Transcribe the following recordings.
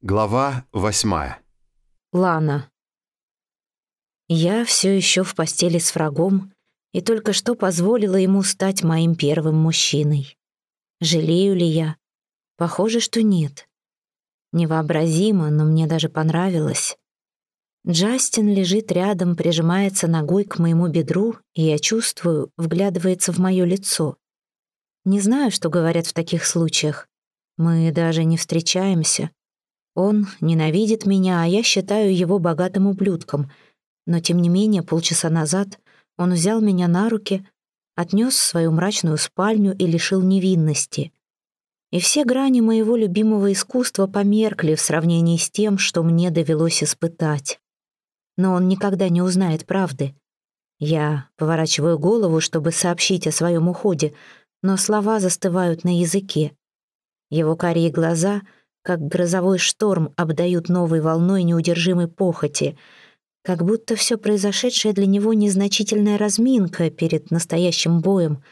Глава восьмая. Лана. Я все еще в постели с врагом и только что позволила ему стать моим первым мужчиной. Жалею ли я? Похоже, что нет. Невообразимо, но мне даже понравилось. Джастин лежит рядом, прижимается ногой к моему бедру, и я чувствую, вглядывается в мое лицо. Не знаю, что говорят в таких случаях. Мы даже не встречаемся. Он ненавидит меня, а я считаю его богатым ублюдком. Но тем не менее, полчаса назад он взял меня на руки, отнес в свою мрачную спальню и лишил невинности. И все грани моего любимого искусства померкли в сравнении с тем, что мне довелось испытать. Но он никогда не узнает правды. Я поворачиваю голову, чтобы сообщить о своем уходе, но слова застывают на языке. Его карие глаза — как грозовой шторм обдают новой волной неудержимой похоти, как будто все произошедшее для него незначительная разминка перед настоящим боем.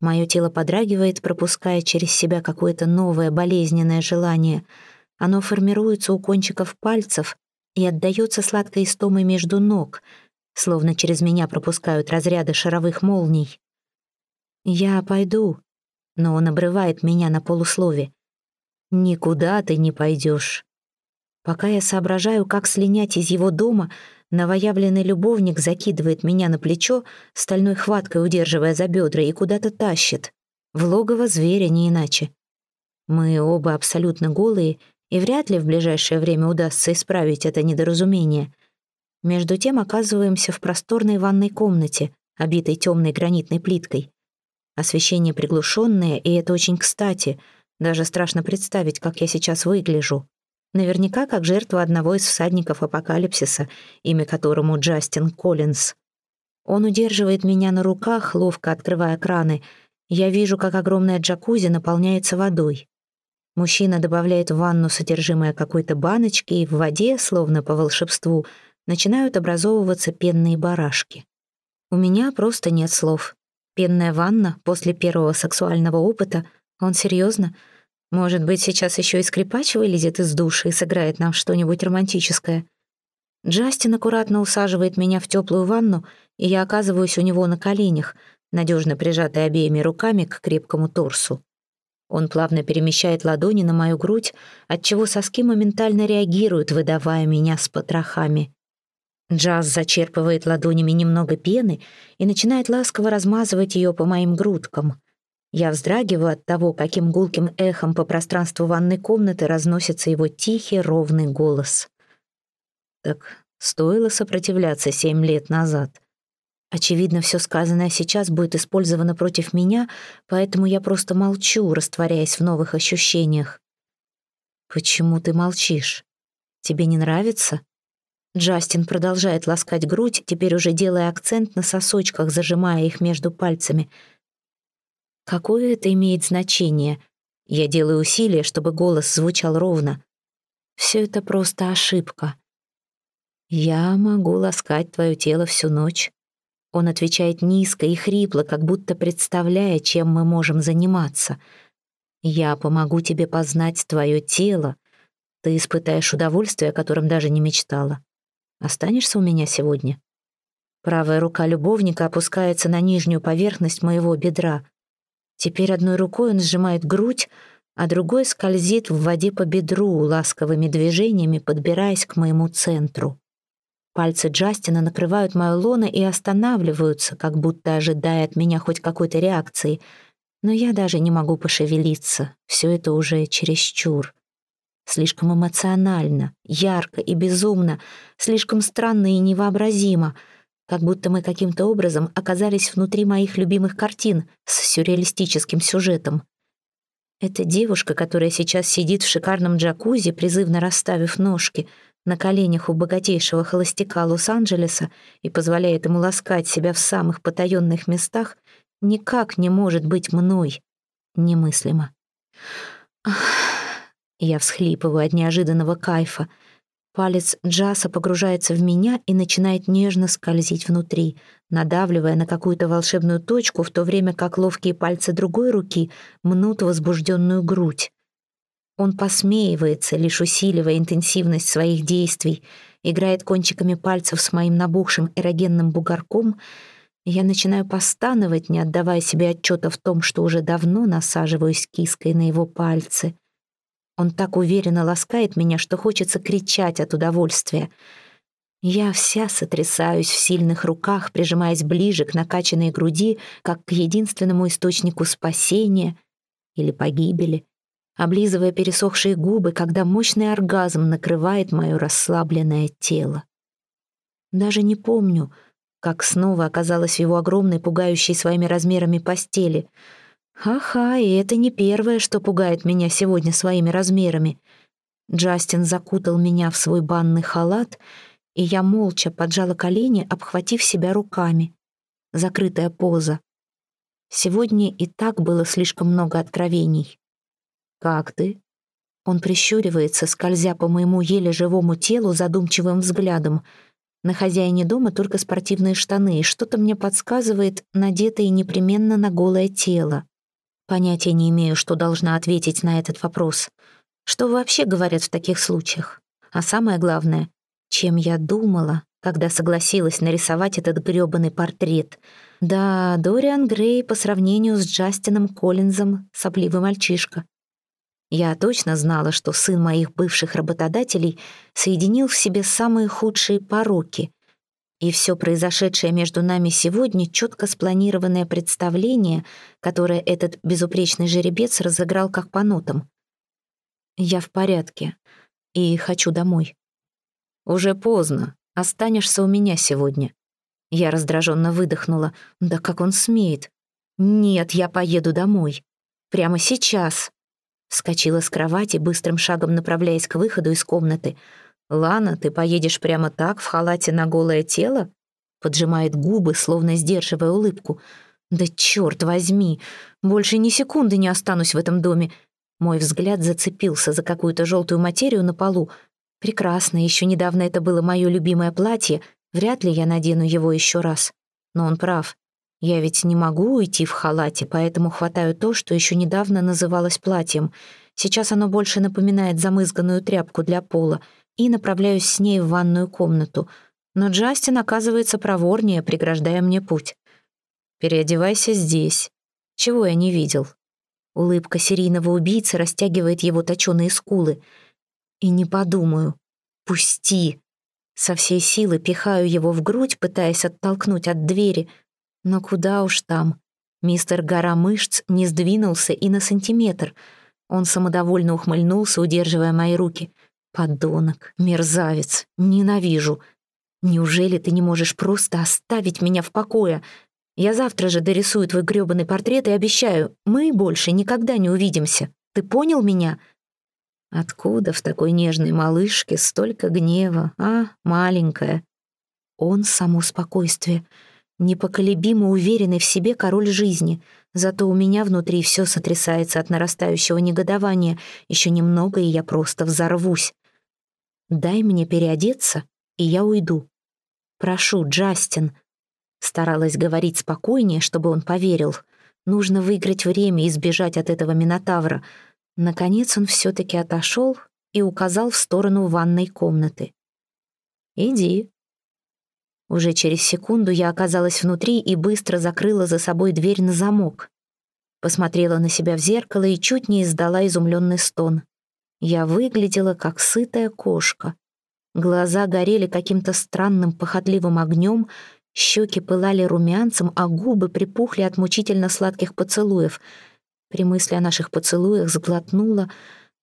Мое тело подрагивает, пропуская через себя какое-то новое болезненное желание. Оно формируется у кончиков пальцев и отдается сладкой истомой между ног, словно через меня пропускают разряды шаровых молний. «Я пойду», но он обрывает меня на полуслове. Никуда ты не пойдешь. Пока я соображаю, как слинять из его дома, новоявленный любовник закидывает меня на плечо, стальной хваткой удерживая за бедра, и куда-то тащит. В логово зверя не иначе. Мы оба абсолютно голые, и вряд ли в ближайшее время удастся исправить это недоразумение. Между тем оказываемся в просторной ванной комнате, обитой темной гранитной плиткой. Освещение приглушенное, и это очень кстати — даже страшно представить, как я сейчас выгляжу. Наверняка как жертва одного из всадников апокалипсиса, имя которому Джастин Коллинз. Он удерживает меня на руках, ловко открывая краны. Я вижу, как огромная джакузи наполняется водой. Мужчина добавляет в ванну содержимое какой-то баночки, и в воде, словно по волшебству, начинают образовываться пенные барашки. У меня просто нет слов. Пенная ванна после первого сексуального опыта. Он серьезно? Может быть, сейчас еще и скрипач вылезет из души и сыграет нам что-нибудь романтическое. Джастин аккуратно усаживает меня в теплую ванну, и я оказываюсь у него на коленях, надежно прижатой обеими руками к крепкому торсу. Он плавно перемещает ладони на мою грудь, отчего соски моментально реагируют, выдавая меня с потрохами. Джаз зачерпывает ладонями немного пены и начинает ласково размазывать ее по моим грудкам. Я вздрагиваю от того, каким гулким эхом по пространству ванной комнаты разносится его тихий, ровный голос. Так стоило сопротивляться семь лет назад. Очевидно, все сказанное сейчас будет использовано против меня, поэтому я просто молчу, растворяясь в новых ощущениях. «Почему ты молчишь? Тебе не нравится?» Джастин продолжает ласкать грудь, теперь уже делая акцент на сосочках, зажимая их между пальцами — Какое это имеет значение? Я делаю усилия, чтобы голос звучал ровно. Все это просто ошибка. Я могу ласкать твое тело всю ночь. Он отвечает низко и хрипло, как будто представляя, чем мы можем заниматься. Я помогу тебе познать твое тело. Ты испытаешь удовольствие, о котором даже не мечтала. Останешься у меня сегодня? Правая рука любовника опускается на нижнюю поверхность моего бедра. Теперь одной рукой он сжимает грудь, а другой скользит в воде по бедру ласковыми движениями, подбираясь к моему центру. Пальцы Джастина накрывают мою лоно и останавливаются, как будто ожидая от меня хоть какой-то реакции. Но я даже не могу пошевелиться. Все это уже чересчур. Слишком эмоционально, ярко и безумно, слишком странно и невообразимо — как будто мы каким-то образом оказались внутри моих любимых картин с сюрреалистическим сюжетом. Эта девушка, которая сейчас сидит в шикарном джакузи, призывно расставив ножки на коленях у богатейшего холостяка Лос-Анджелеса и позволяет ему ласкать себя в самых потаенных местах, никак не может быть мной. Немыслимо. Ах, я всхлипываю от неожиданного кайфа — Палец Джаса погружается в меня и начинает нежно скользить внутри, надавливая на какую-то волшебную точку, в то время как ловкие пальцы другой руки мнут возбужденную грудь. Он посмеивается, лишь усиливая интенсивность своих действий, играет кончиками пальцев с моим набухшим эрогенным бугорком. Я начинаю постановать, не отдавая себе отчета в том, что уже давно насаживаюсь киской на его пальцы. Он так уверенно ласкает меня, что хочется кричать от удовольствия. Я вся сотрясаюсь в сильных руках, прижимаясь ближе к накачанной груди, как к единственному источнику спасения или погибели, облизывая пересохшие губы, когда мощный оргазм накрывает мое расслабленное тело. Даже не помню, как снова оказалась в его огромной, пугающей своими размерами постели — Ха-ха, и это не первое, что пугает меня сегодня своими размерами. Джастин закутал меня в свой банный халат, и я молча поджала колени, обхватив себя руками. Закрытая поза. Сегодня и так было слишком много откровений. «Как ты?» Он прищуривается, скользя по моему еле живому телу задумчивым взглядом. На хозяине дома только спортивные штаны, и что-то мне подсказывает, надетые непременно на голое тело. Понятия не имею, что должна ответить на этот вопрос. Что вообще говорят в таких случаях? А самое главное, чем я думала, когда согласилась нарисовать этот грёбаный портрет. Да, Дориан Грей по сравнению с Джастином Коллинзом — сопливый мальчишка. Я точно знала, что сын моих бывших работодателей соединил в себе самые худшие пороки и все произошедшее между нами сегодня — четко спланированное представление, которое этот безупречный жеребец разыграл как по нотам. Я в порядке и хочу домой. Уже поздно, останешься у меня сегодня. Я раздраженно выдохнула. Да как он смеет? Нет, я поеду домой. Прямо сейчас. Вскочила с кровати, быстрым шагом направляясь к выходу из комнаты — «Лана, ты поедешь прямо так, в халате на голое тело?» Поджимает губы, словно сдерживая улыбку. «Да черт возьми! Больше ни секунды не останусь в этом доме!» Мой взгляд зацепился за какую-то желтую материю на полу. Прекрасно, еще недавно это было мое любимое платье. Вряд ли я надену его еще раз. Но он прав. Я ведь не могу уйти в халате, поэтому хватаю то, что еще недавно называлось платьем. Сейчас оно больше напоминает замызганную тряпку для пола — и направляюсь с ней в ванную комнату. Но Джастин оказывается проворнее, преграждая мне путь. «Переодевайся здесь. Чего я не видел?» Улыбка серийного убийцы растягивает его точёные скулы. «И не подумаю. Пусти!» Со всей силы пихаю его в грудь, пытаясь оттолкнуть от двери. Но куда уж там. Мистер Гора мышц не сдвинулся и на сантиметр. Он самодовольно ухмыльнулся, удерживая мои руки. Подонок, мерзавец, ненавижу. Неужели ты не можешь просто оставить меня в покое? Я завтра же дорисую твой грёбаный портрет и обещаю, мы больше никогда не увидимся. Ты понял меня? Откуда в такой нежной малышке столько гнева, а, маленькая? Он — само спокойствие, непоколебимо уверенный в себе король жизни. Зато у меня внутри все сотрясается от нарастающего негодования. Еще немного, и я просто взорвусь. Дай мне переодеться, и я уйду. Прошу, Джастин. Старалась говорить спокойнее, чтобы он поверил. Нужно выиграть время и сбежать от этого Минотавра. Наконец он все-таки отошел и указал в сторону ванной комнаты. «Иди». Уже через секунду я оказалась внутри и быстро закрыла за собой дверь на замок. Посмотрела на себя в зеркало и чуть не издала изумленный стон. Я выглядела как сытая кошка. Глаза горели каким-то странным похотливым огнем, щеки пылали румянцем, а губы припухли от мучительно сладких поцелуев. При мысли о наших поцелуях сглотнула,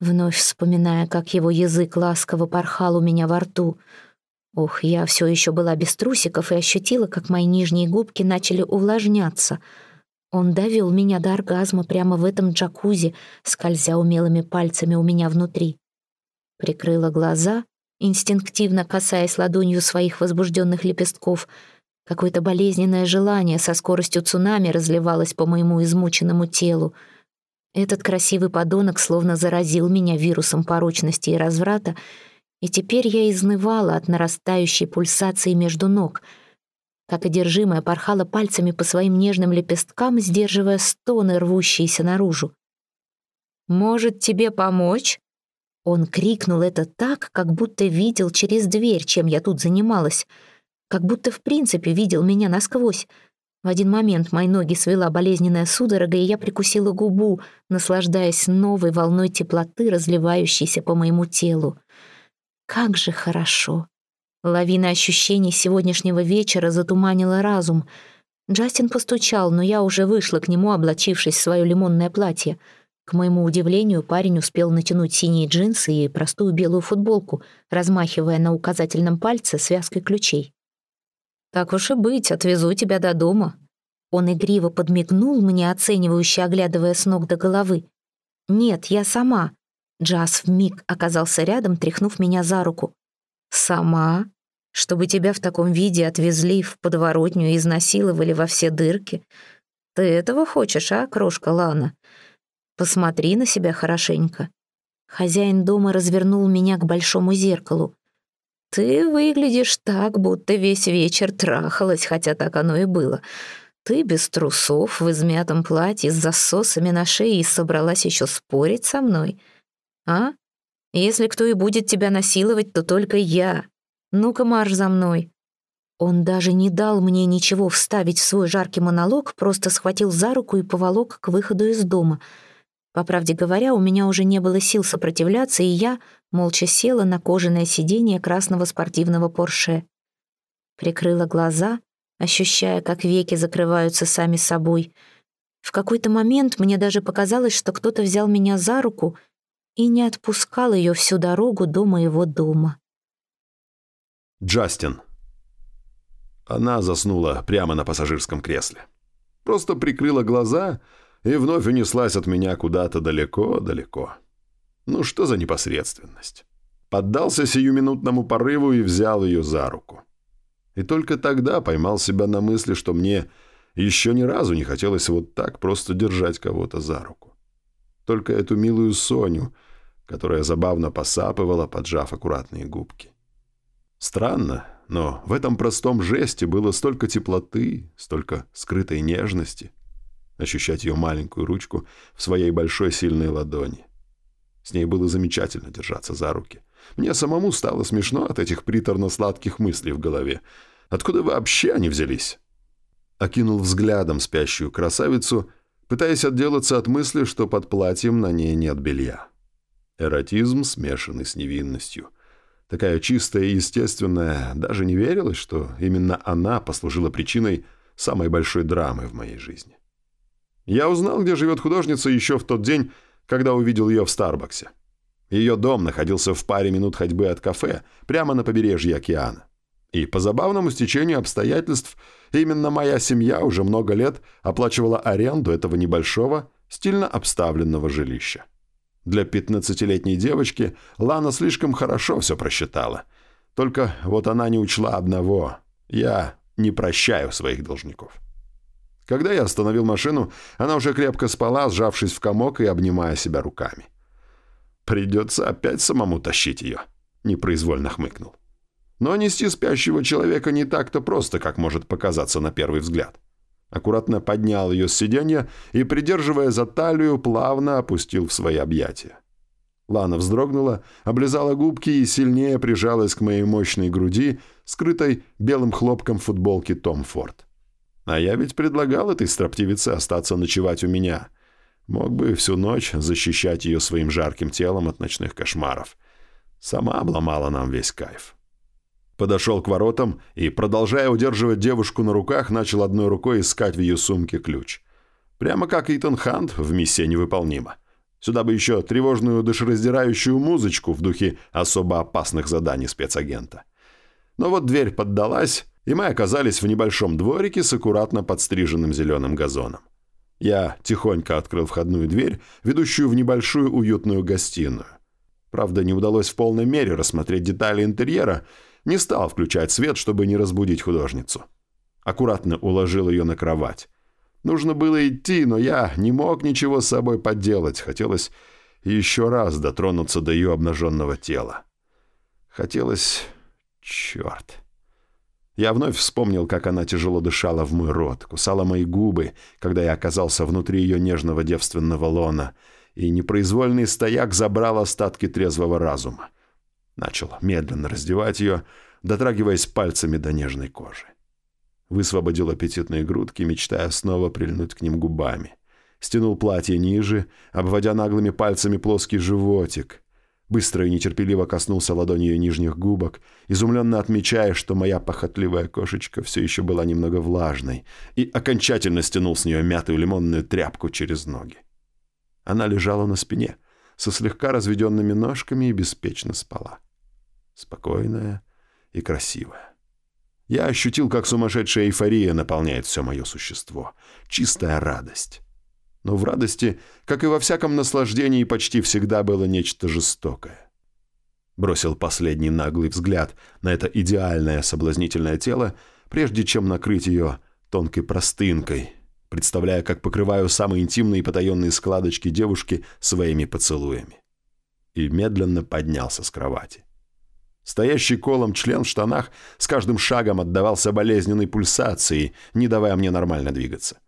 вновь вспоминая, как его язык ласково порхал у меня во рту. Ох, я все еще была без трусиков и ощутила, как мои нижние губки начали увлажняться — он довел меня до оргазма прямо в этом джакузи, скользя умелыми пальцами у меня внутри. Прикрыла глаза, инстинктивно касаясь ладонью своих возбужденных лепестков. Какое-то болезненное желание со скоростью цунами разливалось по моему измученному телу. Этот красивый подонок словно заразил меня вирусом порочности и разврата, и теперь я изнывала от нарастающей пульсации между ног — как одержимая порхала пальцами по своим нежным лепесткам, сдерживая стоны, рвущиеся наружу. «Может, тебе помочь?» Он крикнул это так, как будто видел через дверь, чем я тут занималась. Как будто в принципе видел меня насквозь. В один момент мои ноги свела болезненная судорога, и я прикусила губу, наслаждаясь новой волной теплоты, разливающейся по моему телу. Как же хорошо. Лавина ощущений сегодняшнего вечера затуманила разум. Джастин постучал, но я уже вышла к нему, облачившись в свое лимонное платье. К моему удивлению, парень успел натянуть синие джинсы и простую белую футболку, размахивая на указательном пальце связкой ключей. «Так уж и быть, отвезу тебя до дома». Он игриво подмигнул мне, оценивающе оглядывая с ног до головы. «Нет, я сама». Джаз вмиг оказался рядом, тряхнув меня за руку. «Сама? Чтобы тебя в таком виде отвезли в подворотню и изнасиловали во все дырки? Ты этого хочешь, а, крошка Лана? Посмотри на себя хорошенько». Хозяин дома развернул меня к большому зеркалу. «Ты выглядишь так, будто весь вечер трахалась, хотя так оно и было. Ты без трусов, в измятом платье, с засосами на шее и собралась еще спорить со мной. А? Если кто и будет тебя насиловать, то только я. Ну-ка, марш за мной». Он даже не дал мне ничего вставить в свой жаркий монолог, просто схватил за руку и поволок к выходу из дома — по правде говоря, у меня уже не было сил сопротивляться, и я молча села на кожаное сиденье красного спортивного Порше. Прикрыла глаза, ощущая, как веки закрываются сами собой. В какой-то момент мне даже показалось, что кто-то взял меня за руку и не отпускал ее всю дорогу до моего дома. Джастин. Она заснула прямо на пассажирском кресле. Просто прикрыла глаза — и вновь унеслась от меня куда-то далеко-далеко. Ну что за непосредственность? Поддался сиюминутному порыву и взял ее за руку. И только тогда поймал себя на мысли, что мне еще ни разу не хотелось вот так просто держать кого-то за руку. Только эту милую Соню, которая забавно посапывала, поджав аккуратные губки. Странно, но в этом простом жесте было столько теплоты, столько скрытой нежности ощущать ее маленькую ручку в своей большой сильной ладони. С ней было замечательно держаться за руки. Мне самому стало смешно от этих приторно-сладких мыслей в голове. Откуда вообще они взялись? Окинул взглядом спящую красавицу, пытаясь отделаться от мысли, что под платьем на ней нет белья. Эротизм, смешанный с невинностью. Такая чистая и естественная, даже не верилось, что именно она послужила причиной самой большой драмы в моей жизни. Я узнал, где живет художница еще в тот день, когда увидел ее в Старбаксе. Ее дом находился в паре минут ходьбы от кафе, прямо на побережье океана. И по забавному стечению обстоятельств именно моя семья уже много лет оплачивала аренду этого небольшого, стильно обставленного жилища. Для 15-летней девочки Лана слишком хорошо все просчитала. Только вот она не учла одного. Я не прощаю своих должников. Когда я остановил машину, она уже крепко спала, сжавшись в комок и обнимая себя руками. «Придется опять самому тащить ее», — непроизвольно хмыкнул. Но нести спящего человека не так-то просто, как может показаться на первый взгляд. Аккуратно поднял ее с сиденья и, придерживая за талию, плавно опустил в свои объятия. Лана вздрогнула, облизала губки и сильнее прижалась к моей мощной груди, скрытой белым хлопком футболки Том Форд. А я ведь предлагал этой строптивице остаться ночевать у меня. Мог бы всю ночь защищать ее своим жарким телом от ночных кошмаров. Сама обломала нам весь кайф. Подошел к воротам и, продолжая удерживать девушку на руках, начал одной рукой искать в ее сумке ключ. Прямо как Итан Хант в «Миссия невыполнима». Сюда бы еще тревожную душераздирающую музычку в духе особо опасных заданий спецагента. Но вот дверь поддалась, и мы оказались в небольшом дворике с аккуратно подстриженным зеленым газоном. Я тихонько открыл входную дверь, ведущую в небольшую уютную гостиную. Правда, не удалось в полной мере рассмотреть детали интерьера, не стал включать свет, чтобы не разбудить художницу. Аккуратно уложил ее на кровать. Нужно было идти, но я не мог ничего с собой поделать. Хотелось еще раз дотронуться до ее обнаженного тела. Хотелось... Черт. Я вновь вспомнил, как она тяжело дышала в мой рот, кусала мои губы, когда я оказался внутри ее нежного девственного лона, и непроизвольный стояк забрал остатки трезвого разума. Начал медленно раздевать ее, дотрагиваясь пальцами до нежной кожи. Высвободил аппетитные грудки, мечтая снова прильнуть к ним губами. Стянул платье ниже, обводя наглыми пальцами плоский животик. Быстро и нетерпеливо коснулся ладонью нижних губок, изумленно отмечая, что моя похотливая кошечка все еще была немного влажной, и окончательно стянул с нее мятую лимонную тряпку через ноги. Она лежала на спине, со слегка разведенными ножками и беспечно спала. Спокойная и красивая. Я ощутил, как сумасшедшая эйфория наполняет все мое существо. Чистая радость. Но в радости, как и во всяком наслаждении, почти всегда было нечто жестокое. Бросил последний наглый взгляд на это идеальное соблазнительное тело, прежде чем накрыть ее тонкой простынкой, представляя, как покрываю самые интимные и потаенные складочки девушки своими поцелуями. И медленно поднялся с кровати. Стоящий колом член в штанах с каждым шагом отдавался болезненной пульсацией, не давая мне нормально двигаться.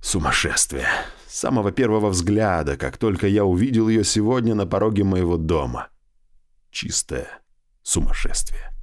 Сумасшествие. С самого первого взгляда, как только я увидел ее сегодня на пороге моего дома. Чистое сумасшествие.